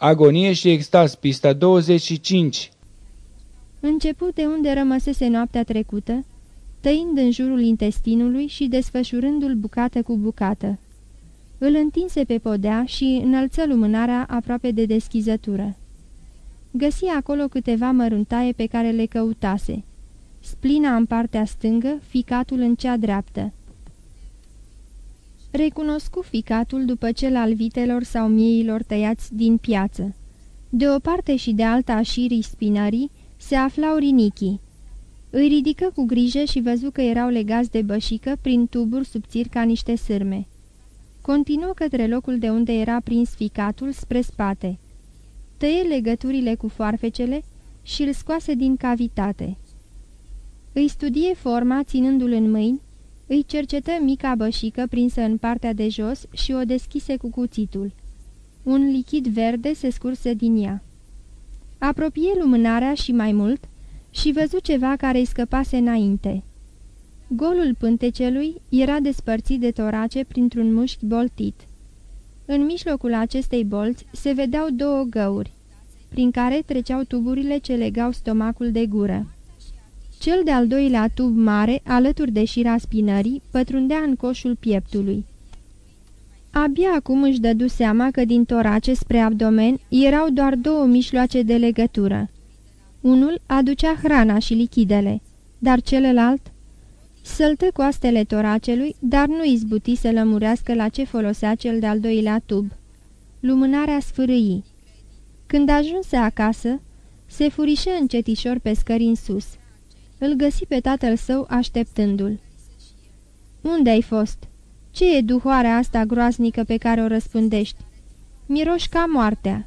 Agonie și extaz, pista 25 Început de unde rămăsese noaptea trecută, tăind în jurul intestinului și desfășurându-l bucată cu bucată. Îl întinse pe podea și înălță lumânarea aproape de deschizătură. Găsi acolo câteva măruntaie pe care le căutase. Splina în partea stângă, ficatul în cea dreaptă. Recunoscu ficatul după cel al vitelor sau mieilor tăiați din piață. De o parte și de alta a șirii spinării se aflau rinichii. Îi ridică cu grijă și văzu că erau legați de bășică prin tuburi subțiri ca niște sârme. Continuă către locul de unde era prins ficatul spre spate. Tăie legăturile cu foarfecele și îl scoase din cavitate. Îi studie forma ținându-l în mâini, îi cercetă mica bășică prinsă în partea de jos și o deschise cu cuțitul. Un lichid verde se scurse din ea. Apropie lumânarea și mai mult și văzu ceva care îi scăpase înainte. Golul pântecelui era despărțit de torace printr-un mușchi boltit. În mijlocul acestei bolți se vedeau două găuri, prin care treceau tuburile ce legau stomacul de gură. Cel de-al doilea tub mare, alături de șira spinării, pătrundea în coșul pieptului. Abia acum își dădu seama că din torace spre abdomen erau doar două mișloace de legătură. Unul aducea hrana și lichidele, dar celălalt săltă coastele toracelui, dar nu izbuti să lămurească la ce folosea cel de-al doilea tub. Lumânarea sfârâii. Când ajunse acasă, se furișă încetișor pe scări în sus. Îl găsi pe tatăl său așteptându-l. Unde ai fost?" Ce e duhoarea asta groaznică pe care o răspândești? Miroși ca moartea."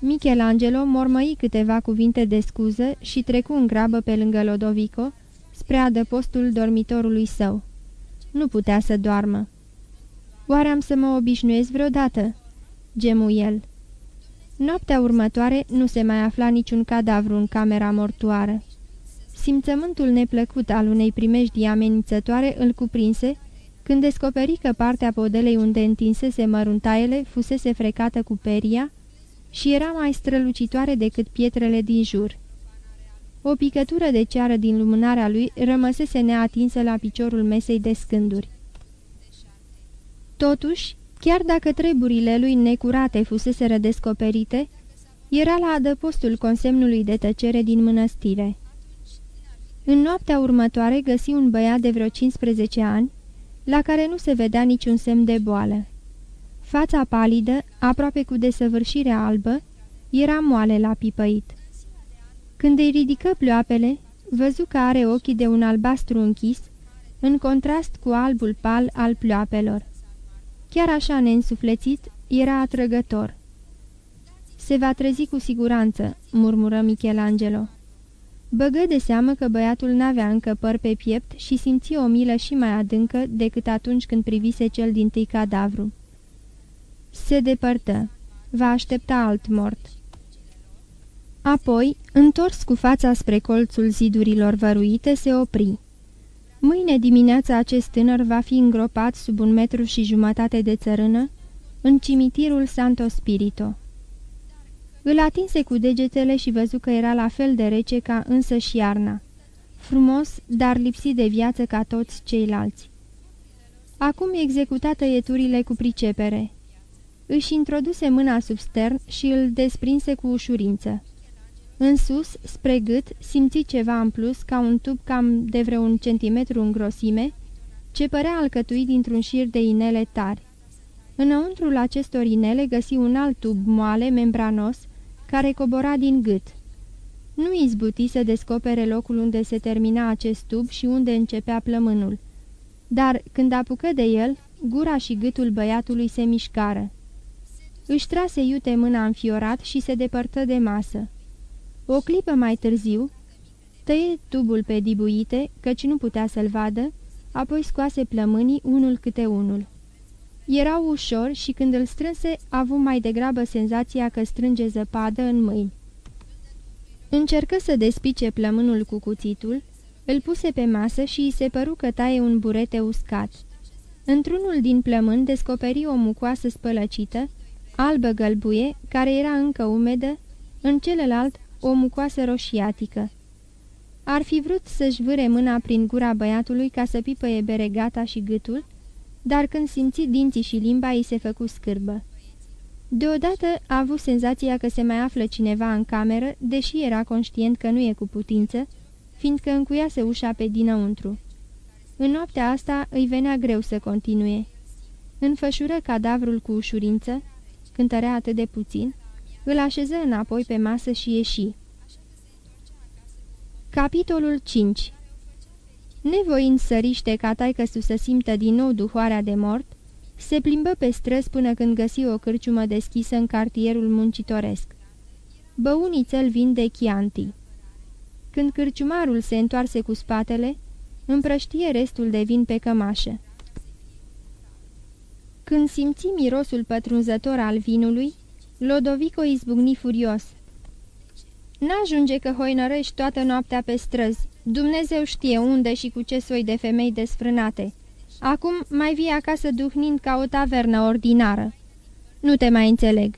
Michelangelo mormăi câteva cuvinte de scuză și trecu în grabă pe lângă Lodovico, spre adăpostul dormitorului său. Nu putea să doarmă. Oare am să mă obișnuiesc vreodată?" gemu el. Noaptea următoare nu se mai afla niciun cadavru în camera mortoară. Simțământul neplăcut al unei primejdii amenințătoare îl cuprinse când descoperi că partea podelei unde întinsese măruntaiele fusese frecată cu peria și era mai strălucitoare decât pietrele din jur. O picătură de ceară din lumânarea lui rămăsese neatinsă la piciorul mesei de scânduri. Totuși, chiar dacă treburile lui necurate fusese redescoperite, era la adăpostul consemnului de tăcere din mănăstire. În noaptea următoare găsi un băiat de vreo 15 ani, la care nu se vedea niciun semn de boală. Fața palidă, aproape cu desăvârșire albă, era moale la pipăit. Când îi ridică ploapele, văzu că are ochii de un albastru închis, în contrast cu albul pal al ploapelor. Chiar așa neînsuflețit, era atrăgător. Se va trezi cu siguranță," murmură Michelangelo. Băgă de seamă că băiatul n-avea încă păr pe piept și simți o milă și mai adâncă decât atunci când privise cel din tâi cadavru. Se depărtă. Va aștepta alt mort. Apoi, întors cu fața spre colțul zidurilor văruite, se opri. Mâine dimineața acest tânăr va fi îngropat sub un metru și jumătate de țărână în cimitirul Santo Spirito. Îl atinse cu degetele și văzu că era la fel de rece ca însă și iarna. Frumos, dar lipsit de viață ca toți ceilalți. Acum executa tăieturile cu pricepere. Își introduse mâna sub stern și îl desprinse cu ușurință. În sus, spre gât, simți ceva în plus, ca un tub cam de vreo un centimetru în grosime, ce părea alcătuit dintr-un șir de inele tari. Înăuntrul acestor inele găsi un alt tub moale, membranos, care cobora din gât. Nu izbuti să descopere locul unde se termina acest tub și unde începea plămânul. Dar, când apucă de el, gura și gâtul băiatului se mișcară. Își trase iute mâna înfiorat și se depărtă de masă. O clipă mai târziu, tăie tubul pe dibuite, căci nu putea să-l vadă, apoi scoase plămânii unul câte unul. Erau ușor și când îl strânse, avu mai degrabă senzația că strânge zăpadă în mâini. Încercă să despice plămânul cu cuțitul, îl puse pe masă și îi se păru că taie un burete uscat. Într-unul din plămân descoperi o mucoasă spălăcită, albă gălbuie, care era încă umedă, în celălalt o mucoasă roșiatică. Ar fi vrut să-și vâre mâna prin gura băiatului ca să pipăie beregata și gâtul, dar când simți dinții și limba, îi se făcu scârbă. Deodată a avut senzația că se mai află cineva în cameră, deși era conștient că nu e cu putință, fiindcă încuiase ușa pe dinăuntru. În noaptea asta îi venea greu să continue. Înfășură cadavrul cu ușurință, cântărea atât de puțin, îl așeză înapoi pe masă și ieși. Capitolul 5 Nevoind să riște ca taică să simtă din nou duhoarea de mort, se plimbă pe străzi până când găsi o cârciumă deschisă în cartierul muncitoresc. Băunițel vin de Chianti. Când cârciumarul se întoarse cu spatele, împrăștie restul de vin pe cămașă. Când simți mirosul pătrunzător al vinului, Lodovico izbucni furios. N-ajunge că hoinărești toată noaptea pe străzi. Dumnezeu știe unde și cu ce soi de femei desfrânate. Acum mai vii acasă duhnind ca o tavernă ordinară. Nu te mai înțeleg.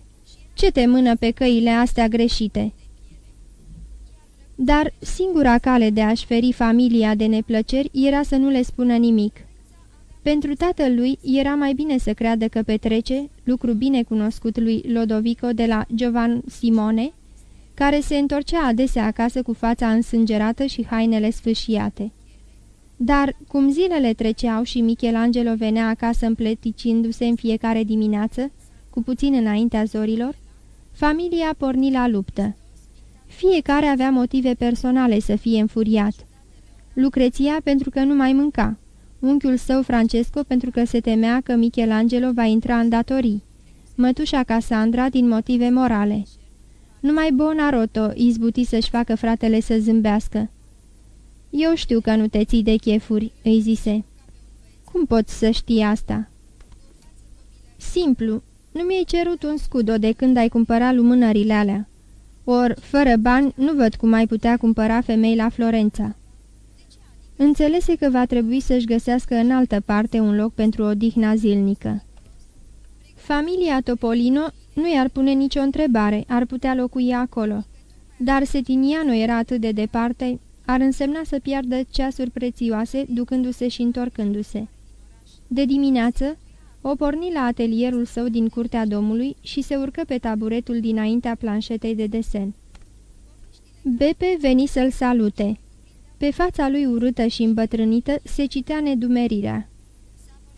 Ce te mână pe căile astea greșite?" Dar singura cale de a-și feri familia de neplăceri era să nu le spună nimic. Pentru tatăl lui era mai bine să creadă că petrece, lucru bine cunoscut lui Lodovico de la Giovan Simone, care se întorcea adesea acasă cu fața însângerată și hainele sfâșiate. Dar, cum zilele treceau și Michelangelo venea acasă împleticindu-se în fiecare dimineață, cu puțin înaintea zorilor, familia porni la luptă. Fiecare avea motive personale să fie înfuriat. Lucreția pentru că nu mai mânca, unchiul său Francesco pentru că se temea că Michelangelo va intra în datorii, mătușa Cassandra din motive morale. Numai Bonaroto izbuti să-și facă fratele să zâmbească. Eu știu că nu te ții de chefuri," îi zise. Cum poți să știi asta?" Simplu, nu mi-ai cerut un scudo de când ai cumpărat lumânările alea. Or, fără bani, nu văd cum ai putea cumpăra femei la Florența." Înțelese că va trebui să-și găsească în altă parte un loc pentru o dihna zilnică. Familia Topolino nu i-ar pune nicio întrebare, ar putea locui acolo. Dar Setiniano era atât de departe, ar însemna să piardă ceasuri prețioase, ducându-se și întorcându-se. De dimineață, o porni la atelierul său din curtea domului și se urcă pe taburetul dinaintea planșetei de desen. Bepe veni să-l salute. Pe fața lui urâtă și îmbătrânită se citea nedumerirea.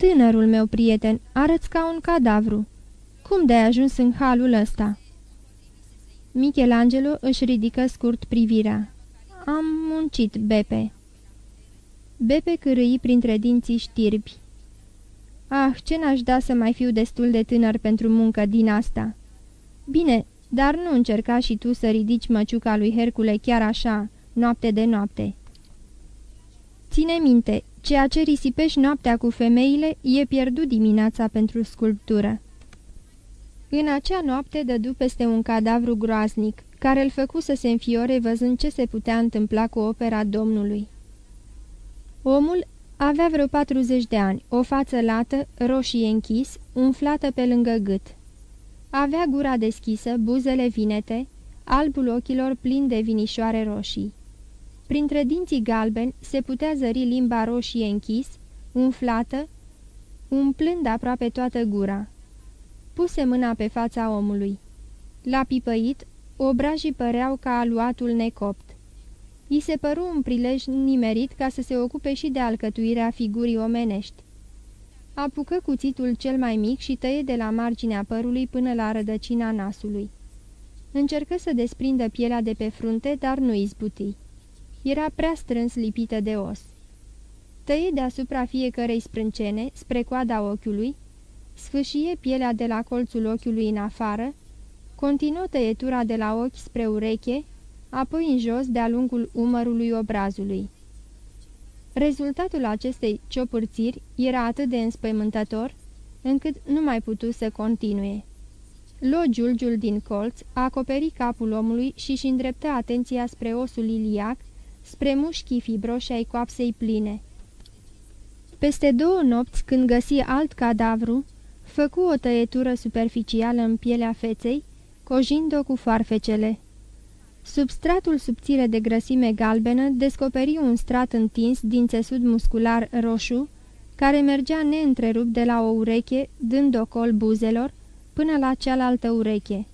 Tânărul meu prieten, arăți ca un cadavru. Cum de-ai ajuns în halul ăsta?" Michelangelo își ridică scurt privirea. Am muncit, Bepe." Bepe cârâi printre dinții știrbi. Ah, ce n-aș da să mai fiu destul de tânăr pentru muncă din asta." Bine, dar nu încerca și tu să ridici măciuca lui Hercule chiar așa, noapte de noapte." Ține minte, ceea ce risipești noaptea cu femeile e pierdut dimineața pentru sculptură." În acea noapte dădu peste un cadavru groaznic, care îl făcu să se înfiore văzând ce se putea întâmpla cu opera Domnului. Omul avea vreo 40 de ani, o față lată, roșie închis, umflată pe lângă gât. Avea gura deschisă, buzele vinete, albul ochilor plin de vinișoare roșii. Printre dinții galbeni se putea zări limba roșie închis, umflată, umplând aproape toată gura. Puse mâna pe fața omului. La pipăit, obrajii păreau ca aluatul necopt. I se păru un prilej nimerit ca să se ocupe și de alcătuirea figurii omenești. Apucă cuțitul cel mai mic și tăie de la marginea părului până la rădăcina nasului. Încercă să desprindă pielea de pe frunte, dar nu izbuti. Era prea strâns lipită de os. Tăie deasupra fiecărei sprâncene, spre coada ochiului, sfâșie pielea de la colțul ochiului în afară, continuă tăietura de la ochi spre ureche, apoi în jos de-a lungul umărului obrazului. Rezultatul acestei ciopârțiri era atât de înspăimântător, încât nu mai putu să continue. Lo giulgiul din colț, acoperi capul omului și-și îndreptă atenția spre osul iliac, spre mușchii fibroși ai coapsei pline. Peste două nopți, când găsi alt cadavru, Făcu o tăietură superficială în pielea feței, cojind-o cu farfecele. Sub stratul subțire de grăsime galbenă descoperi un strat întins din țesut muscular roșu, care mergea neîntrerupt de la o ureche, dând ocol buzelor, până la cealaltă ureche.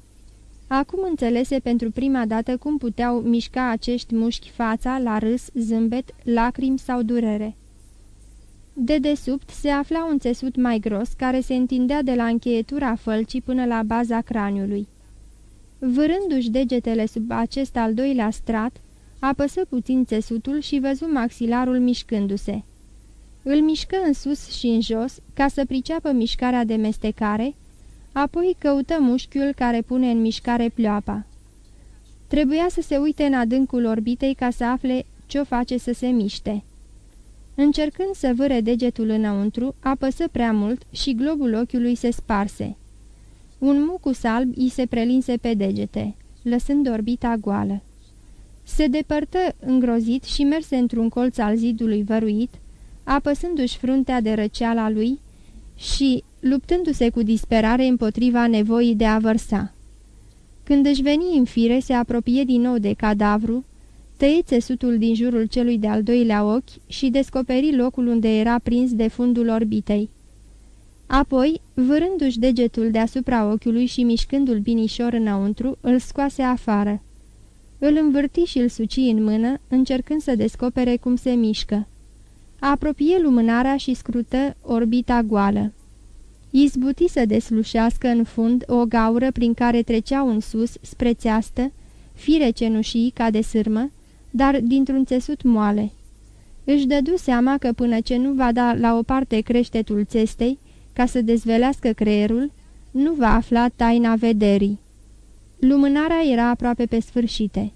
Acum înțelese pentru prima dată cum puteau mișca acești mușchi fața la râs, zâmbet, lacrimi sau durere. De desubt se afla un țesut mai gros care se întindea de la încheietura fălcii până la baza craniului. Vârându-și degetele sub acest al doilea strat, apăsă puțin țesutul și văzu maxilarul mișcându-se. Îl mișcă în sus și în jos ca să priceapă mișcarea de mestecare, apoi căută mușchiul care pune în mișcare pleoapa. Trebuia să se uite în adâncul orbitei ca să afle ce-o face să se miște. Încercând să vâre degetul înăuntru, apăsă prea mult și globul ochiului se sparse. Un mucus alb îi se prelinse pe degete, lăsând orbita goală. Se depărtă îngrozit și merse într-un colț al zidului văruit, apăsându-și fruntea de răceala lui și luptându-se cu disperare împotriva nevoii de a vărsa. Când își veni în fire, se apropie din nou de cadavru, tăie țesutul din jurul celui de-al doilea ochi și descoperi locul unde era prins de fundul orbitei. Apoi, vârându-și degetul deasupra ochiului și mișcându-l binișor înăuntru, îl scoase afară. Îl învârti și îl suci în mână, încercând să descopere cum se mișcă. Apropie lumânarea și scrută orbita goală. Izbuti să deslușească în fund o gaură prin care treceau în sus, spre țeastă, fire cenușii ca de sârmă, dar dintr-un țesut moale. Își dădu seama că până ce nu va da la o parte creștetul țestei, ca să dezvelească creierul, nu va afla taina vederii. Lumânarea era aproape pe sfârșite.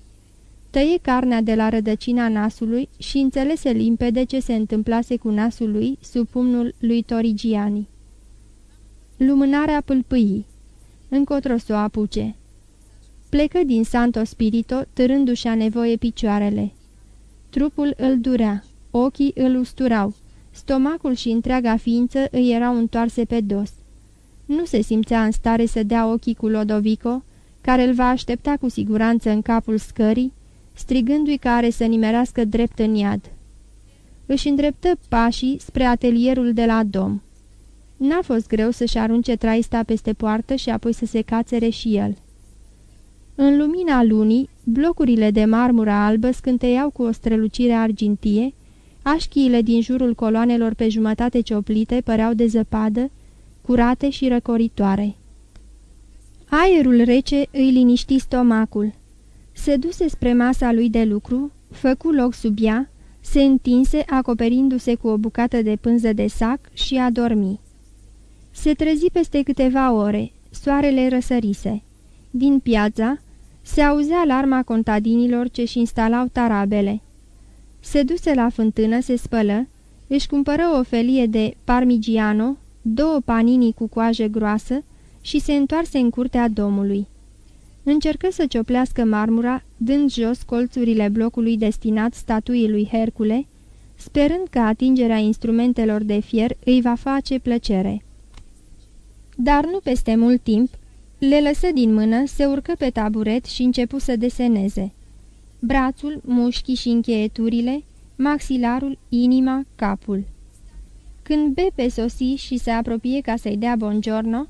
Tăie carnea de la rădăcina nasului și înțelese limpede ce se întâmplase cu nasul lui sub pumnul lui Torigiani. Lumânarea pâlpâii. Încotro să o apuce. Plecă din Santo Spirito, târându-și a nevoie picioarele. Trupul îl durea, ochii îl usturau, stomacul și întreaga ființă îi erau întoarse pe dos. Nu se simțea în stare să dea ochii cu Lodovico, care îl va aștepta cu siguranță în capul scării, strigându-i că are să nimerească drept în iad. Își îndreptă pașii spre atelierul de la dom. N-a fost greu să-și arunce traista peste poartă și apoi să se cațere și el. În lumina lunii, blocurile de marmură albă scânteiau cu o strălucire argintie, așchiile din jurul coloanelor pe jumătate cioplite păreau de zăpadă, curate și răcoritoare. Aerul rece îi liniști stomacul. Se duse spre masa lui de lucru, făcu loc sub ea, se întinse acoperindu-se cu o bucată de pânză de sac și a dormi. Se trezi peste câteva ore, soarele răsărise. Din piața se auzea alarma contadinilor ce-și instalau tarabele. Se duse la fântână, se spălă, își cumpără o felie de parmigiano, două panini cu coajă groasă și se întoarse în curtea domului. Încercă să cioplească marmura, dând jos colțurile blocului destinat statuii lui Hercule, sperând că atingerea instrumentelor de fier îi va face plăcere. Dar nu peste mult timp, le lăsă din mână, se urcă pe taburet și începu să deseneze. Brațul, mușchii și încheieturile, maxilarul, inima, capul. Când Bepe sosi și se apropie ca să-i dea bongiorno,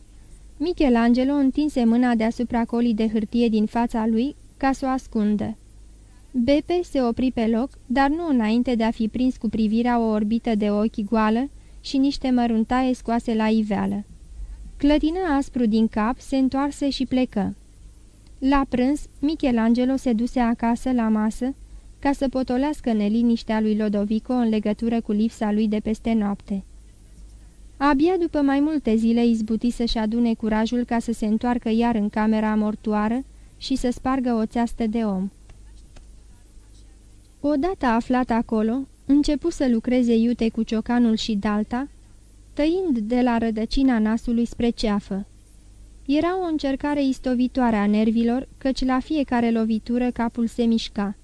Michelangelo întinse mâna deasupra colii de hârtie din fața lui ca să o ascundă. Bepe se opri pe loc, dar nu înainte de a fi prins cu privirea o orbită de ochi goală și niște măruntaie scoase la iveală. Clătină aspru din cap, se întoarse și plecă. La prânz, Michelangelo se duse acasă la masă ca să potolească neliniștea lui Lodovico în legătură cu lipsa lui de peste noapte. Abia după mai multe zile izbuti să-și adune curajul ca să se întoarcă iar în camera mortoară și să spargă o țeastă de om. Odată aflat acolo, începu să lucreze iute cu ciocanul și dalta, tăind de la rădăcina nasului spre ceafă. Era o încercare istovitoare a nervilor, căci la fiecare lovitură capul se mișca.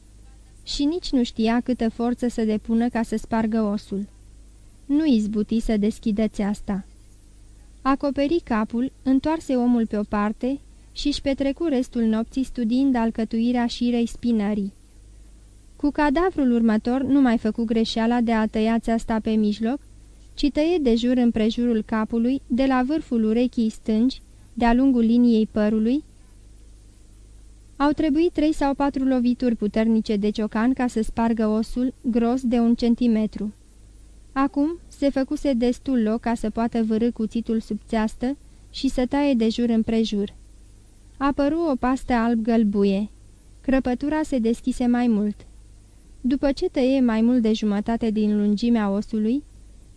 Și nici nu știa câtă forță să depună ca să spargă osul. Nu izbuti să deschidă țeasta. Acoperi capul, întoarse omul pe o parte și își petrecu restul nopții studiind alcătuirea șirei spinării. Cu cadavrul următor nu mai făcu greșeala de a tăia țeasta pe mijloc, ci tăie de jur împrejurul capului, de la vârful urechii stângi, de-a lungul liniei părului. Au trebuit trei sau patru lovituri puternice de ciocan ca să spargă osul, gros de un centimetru. Acum se făcuse destul loc ca să poată vârâ cuțitul subțeastă și să taie de jur împrejur. Apăru o pastă alb-gălbuie. Crăpătura se deschise mai mult. După ce tăie mai mult de jumătate din lungimea osului,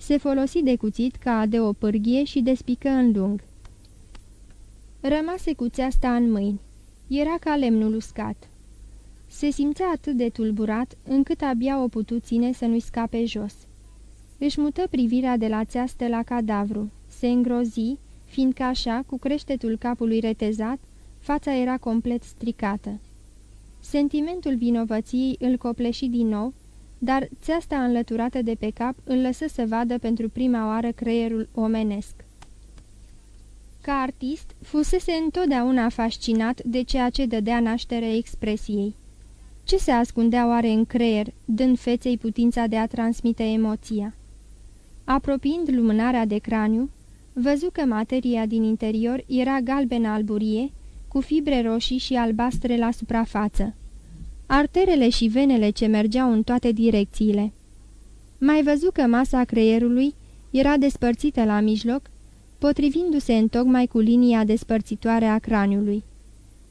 se folosi de cuțit ca de o pârghie și despică în lung. Rămase cu țeasta în mâini. Era ca lemnul uscat. Se simțea atât de tulburat, încât abia o putu ține să nu-i scape jos. Își mută privirea de la țeastă la cadavru. Se îngrozi, fiindcă așa, cu creștetul capului retezat, fața era complet stricată. Sentimentul vinovăției îl copleși din nou, dar țeasta înlăturată de pe cap îl lăsă să vadă pentru prima oară creierul omenesc. Ca artist, fusese întotdeauna fascinat de ceea ce dădea naștere expresiei. Ce se ascundea oare în creier, dând feței putința de a transmite emoția? Apropiind lumânarea de craniu, văzu că materia din interior era galbenă alburie, cu fibre roșii și albastre la suprafață. Arterele și venele ce mergeau în toate direcțiile. Mai văzu că masa creierului era despărțită la mijloc, potrivindu-se întocmai cu linia despărțitoare a craniului.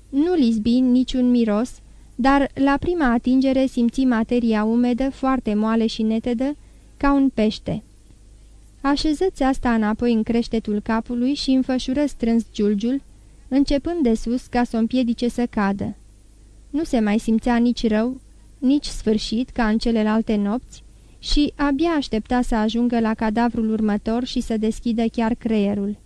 Nu lizbi niciun miros, dar la prima atingere simți materia umedă, foarte moale și netedă, ca un pește. Așeză-ți asta înapoi în creștetul capului și înfășură strâns giulgiul, începând de sus ca să o împiedice să cadă. Nu se mai simțea nici rău, nici sfârșit ca în celelalte nopți și abia aștepta să ajungă la cadavrul următor și să deschidă chiar creierul.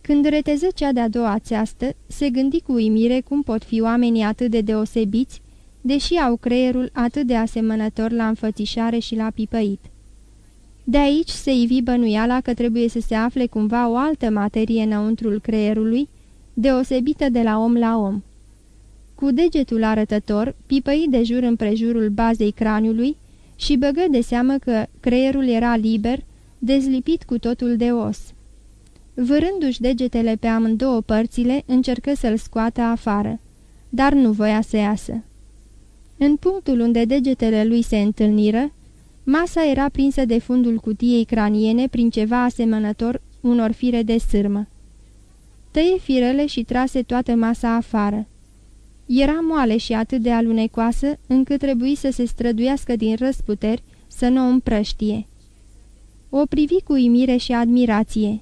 Când reteză cea de-a doua țeastă, se gândi cu uimire cum pot fi oamenii atât de deosebiți, deși au creierul atât de asemănător la înfățișare și la pipăit. De aici se ivi bănuiala că trebuie să se afle cumva o altă materie înăuntrul creierului, deosebită de la om la om. Cu degetul arătător, pipăi de jur împrejurul bazei craniului și băgă de seamă că creierul era liber, dezlipit cu totul de os. Vârându-și degetele pe amândouă părțile, încercă să-l scoată afară, dar nu voia să iasă. În punctul unde degetele lui se întâlniră, masa era prinsă de fundul cutiei craniene prin ceva asemănător unor fire de sârmă. Tăie firele și trase toată masa afară. Era moale și atât de alunecoasă, încât trebuie să se străduiască din răsputeri să nu o împrăștie. O privi cu imire și admirație.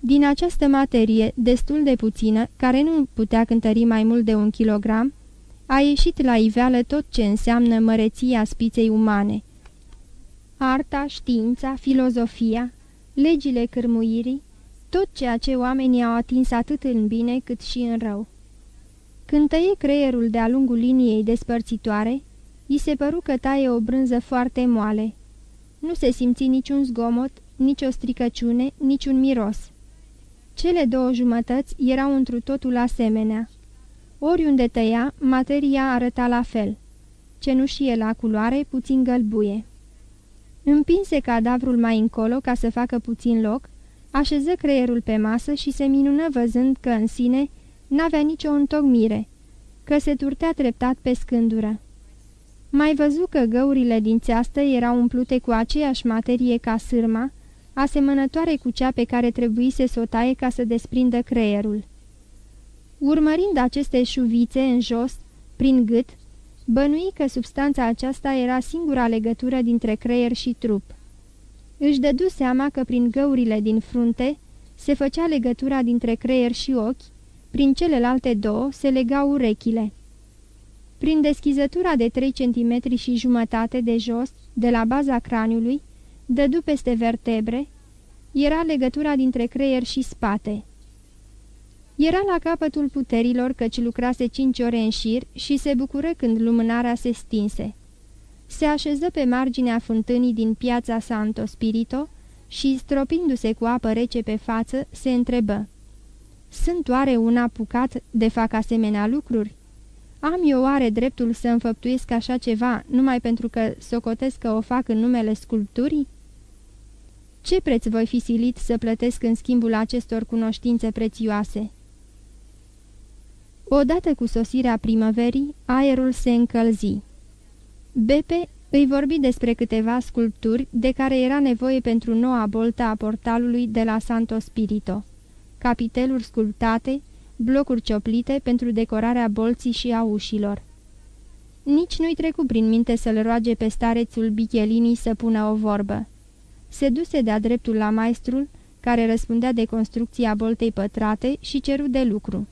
Din această materie, destul de puțină, care nu putea cântări mai mult de un kilogram, a ieșit la iveală tot ce înseamnă măreția spiței umane. Arta, știința, filozofia, legile cârmuirii, tot ceea ce oamenii au atins atât în bine cât și în rău. Când tăie creierul de-a lungul liniei despărțitoare, i se păru că taie o brânză foarte moale. Nu se simți niciun zgomot, nici o stricăciune, niciun miros. Cele două jumătăți erau întru totul asemenea. Oriunde tăia, materia arăta la fel. Cenușie la culoare, puțin gălbuie. Împinse cadavrul mai încolo ca să facă puțin loc, așeză creierul pe masă și se minună văzând că în sine n-avea nicio întocmire, că se turtea treptat pe scândură. Mai văzu că găurile din țeastă erau umplute cu aceeași materie ca sârma, asemănătoare cu cea pe care trebuise să o taie ca să desprindă creierul. Urmărind aceste șuvițe în jos, prin gât, bănui că substanța aceasta era singura legătură dintre creier și trup. Își dădu seama că prin găurile din frunte se făcea legătura dintre creier și ochi, prin celelalte două se legau urechile. Prin deschizătura de 3 cm și jumătate de jos, de la baza craniului, dădu peste vertebre, era legătura dintre creier și spate. Era la capătul puterilor căci lucrase cinci ore în șir și se bucură când lumânarea se stinse. Se așeză pe marginea fântânii din piața Santo Spirito, și, stropindu-se cu apă rece pe față, se întrebă. Sunt oare un apucat de fac asemenea lucruri? Am eu oare dreptul să înfăptuiesc așa ceva numai pentru că socotesc că o fac în numele sculpturii? Ce preț voi fi silit să plătesc în schimbul acestor cunoștințe prețioase? Odată cu sosirea primăverii, aerul se încălzi. Bepe îi vorbi despre câteva sculpturi de care era nevoie pentru noua boltă a portalului de la Santo Spirito, capiteluri sculptate, blocuri cioplite pentru decorarea bolții și a ușilor. Nici nu-i trecu prin minte să-l roage pe starețul Bichelini să pună o vorbă. Se duse de-a dreptul la maestrul, care răspundea de construcția boltei pătrate și ceru de lucru.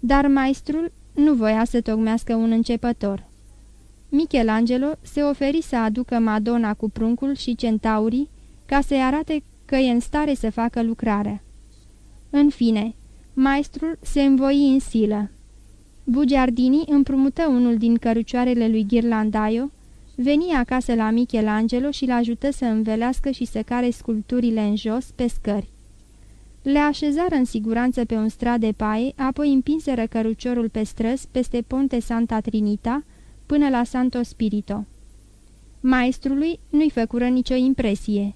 Dar maestrul nu voia să tocmească un începător. Michelangelo se oferi să aducă Madonna cu pruncul și centaurii ca să-i arate că e în stare să facă lucrarea. În fine, maestrul se învoi în silă. Bugiardini împrumută unul din cărucioarele lui Ghirlandaio, veni acasă la Michelangelo și l-ajută să învelească și să care sculpturile în jos pe scări. Le așezară în siguranță pe un strat de paie, apoi împinseră căruciorul pe străzi peste Ponte Santa Trinita până la Santo Spirito. Maestrului nu-i făcură nicio impresie.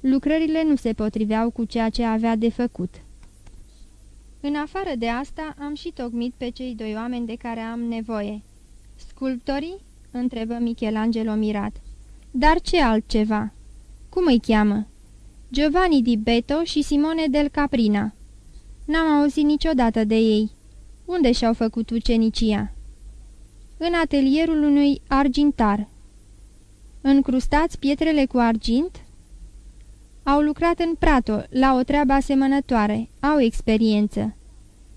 Lucrările nu se potriveau cu ceea ce avea de făcut. În afară de asta, am și tocmit pe cei doi oameni de care am nevoie. Sculptorii? întrebă Michelangelo mirat. Dar ce altceva? Cum îi cheamă? Giovanni di Beto și Simone del Caprina. N-am auzit niciodată de ei. Unde și-au făcut ucenicia? În atelierul unui argintar. Încrustați pietrele cu argint? Au lucrat în Prato, la o treabă asemănătoare, au experiență.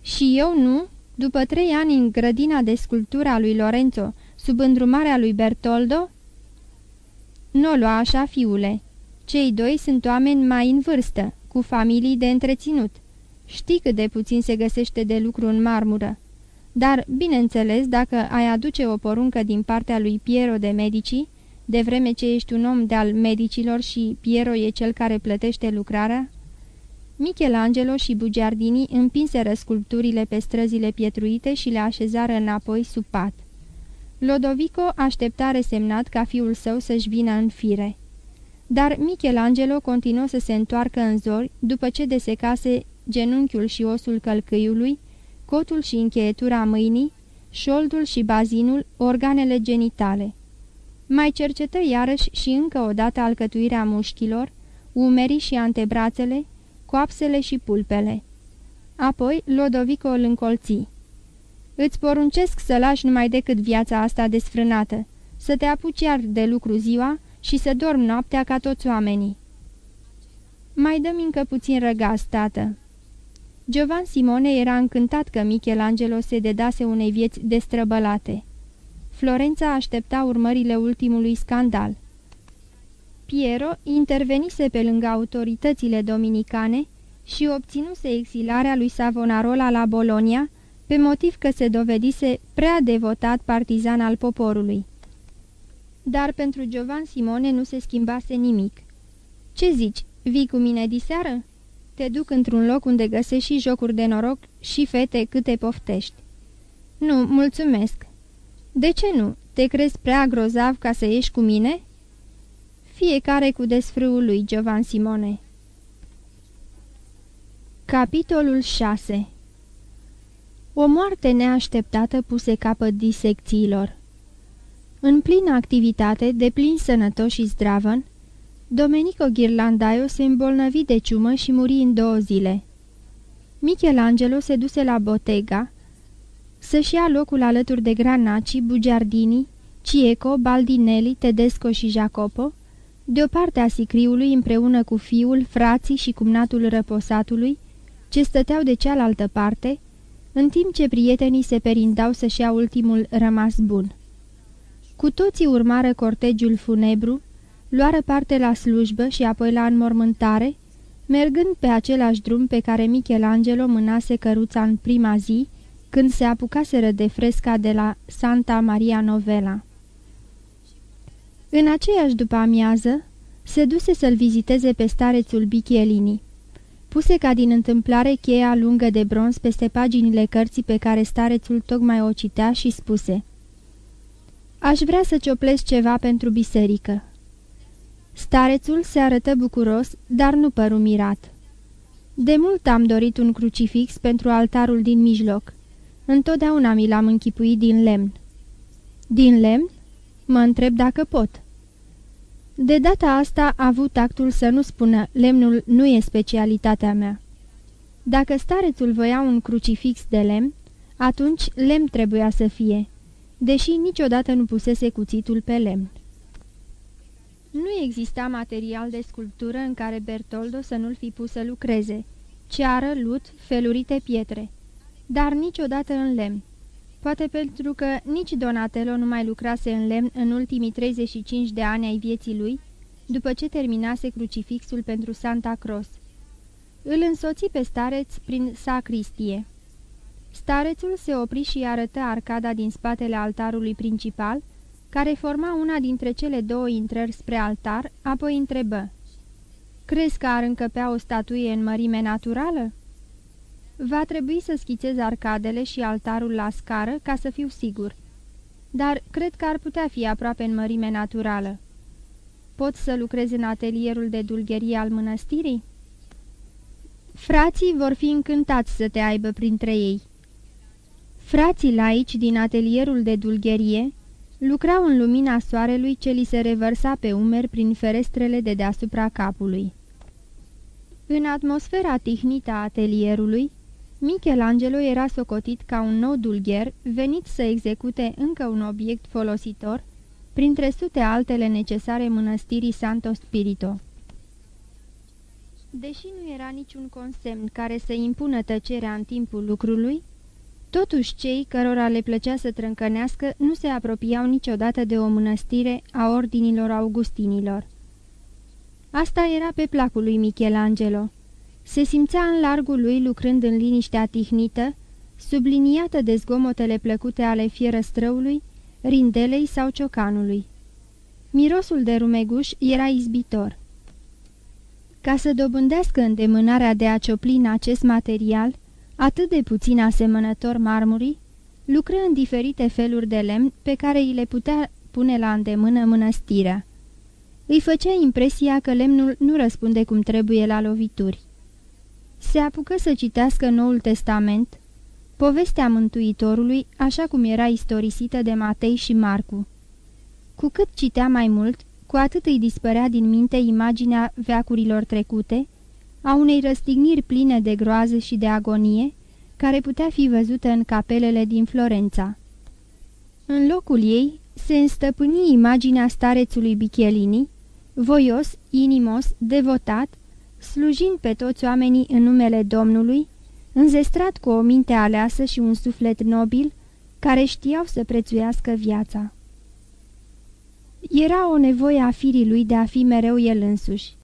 Și eu nu, după trei ani în grădina de sculptură a lui Lorenzo, sub îndrumarea lui Bertoldo? Nu o lua așa, fiule. Cei doi sunt oameni mai în vârstă, cu familii de întreținut. Știi cât de puțin se găsește de lucru în marmură. Dar, bineînțeles, dacă ai aduce o poruncă din partea lui Piero de Medici, de vreme ce ești un om de-al medicilor și Piero e cel care plătește lucrarea? Michelangelo și Bugiardini împinseră sculpturile pe străzile pietruite și le așezară înapoi sub pat. Lodovico aștepta resemnat ca fiul său să-și vină în fire. Dar Michelangelo continuă să se întoarcă în zori după ce desecase genunchiul și osul călcâiului, cotul și încheietura mâinii, șoldul și bazinul, organele genitale. Mai cercetă iarăși și încă o dată alcătuirea mușchilor, umerii și antebrațele, coapsele și pulpele. Apoi Lodovico îl încolți. Îți poruncesc să lași numai decât viața asta desfrânată, să te apuci iar de lucru ziua și să dorm noaptea ca toți oamenii. Mai dăm încă puțin răgaz, tată." Giovan Simone era încântat că Michelangelo se dedase unei vieți destrăbălate. Florența aștepta urmările ultimului scandal. Piero intervenise pe lângă autoritățile dominicane și obținuse exilarea lui Savonarola la Bolonia, pe motiv că se dovedise prea devotat partizan al poporului. Dar pentru Giovan Simone nu se schimbase nimic. Ce zici, vii cu mine diseară?" Te duc într-un loc unde găsești și jocuri de noroc și fete câte poftești." Nu, mulțumesc." De ce nu? Te crezi prea grozav ca să ieși cu mine?" Fiecare cu desfrâul lui Giovan Simone Capitolul 6 O moarte neașteptată puse capăt disecțiilor. În plină activitate, de plin sănătos și zdravăn, Domenico Ghirlandaio se îmbolnăvi de ciumă și muri în două zile. Michelangelo se duse la Bottega să-și ia locul alături de Granaci, Bugiardini, Cieco, Baldinelli, Tedesco și Jacopo, de o parte a sicriului împreună cu fiul, frații și cumnatul răposatului, ce stăteau de cealaltă parte, în timp ce prietenii se perindau să-și ia ultimul rămas bun. Cu toții urmară cortegiul funebru, luară parte la slujbă și apoi la înmormântare, mergând pe același drum pe care Michelangelo mânase căruța în prima zi, când se apucaseră de fresca de la Santa Maria Novella. În aceeași după amiază, se duse să-l viziteze pe starețul Bichelini. Puse ca din întâmplare cheia lungă de bronz peste paginile cărții pe care starețul tocmai o citea și spuse Aș vrea să cioplesc ceva pentru biserică." Starețul se arătă bucuros, dar nu păru mirat. De mult am dorit un crucifix pentru altarul din mijloc. Întotdeauna mi l-am închipuit din lemn. Din lemn? Mă întreb dacă pot. De data asta a avut actul să nu spună, lemnul nu e specialitatea mea. Dacă starețul voia un crucifix de lemn, atunci lemn trebuia să fie, deși niciodată nu pusese cuțitul pe lemn. Nu exista material de sculptură în care Bertoldo să nu-l fi pus să lucreze, ceară, lut, felurite pietre, dar niciodată în lemn. Poate pentru că nici Donatello nu mai lucrase în lemn în ultimii 35 de ani ai vieții lui, după ce terminase crucifixul pentru Santa Cross. Îl însoți pe stareț prin sacristie. Starețul se opri și arătă arcada din spatele altarului principal, care forma una dintre cele două intrări spre altar, apoi întrebă. Crezi că ar încăpea o statuie în mărime naturală?" Va trebui să schițez arcadele și altarul la scară ca să fiu sigur, dar cred că ar putea fi aproape în mărime naturală. Pot să lucrez în atelierul de dulgherie al mănăstirii?" Frații vor fi încântați să te aibă printre ei." Frații laici din atelierul de dulgherie lucrau în lumina soarelui ce li se revărsa pe umeri prin ferestrele de deasupra capului. În atmosfera tihnită a atelierului, Michelangelo era socotit ca un nou dulgher venit să execute încă un obiect folositor printre sute altele necesare mănăstirii Santo Spirito. Deși nu era niciun consemn care să impună tăcerea în timpul lucrului, Totuși cei cărora le plăcea să trâncănească nu se apropiau niciodată de o mănăstire a ordinilor augustinilor. Asta era pe placul lui Michelangelo. Se simțea în largul lui lucrând în liniștea tihnită, subliniată de zgomotele plăcute ale fierăstrăului, rindelei sau ciocanului. Mirosul de rumeguș era izbitor. Ca să dobândească îndemânarea de a ciopli în acest material, atât de puțin asemănător marmurii, lucră în diferite feluri de lemn pe care îi le putea pune la îndemână mănăstirea. Îi făcea impresia că lemnul nu răspunde cum trebuie la lovituri. Se apucă să citească Noul Testament, povestea Mântuitorului, așa cum era istorisită de Matei și Marcu. Cu cât citea mai mult, cu atât îi dispărea din minte imaginea veacurilor trecute, a unei răstigniri pline de groază și de agonie, care putea fi văzută în capelele din Florența. În locul ei se înstăpâni imaginea starețului Bichelini, voios, inimos, devotat, slujind pe toți oamenii în numele Domnului, înzestrat cu o minte aleasă și un suflet nobil, care știau să prețuiască viața. Era o nevoie a firii lui de a fi mereu el însuși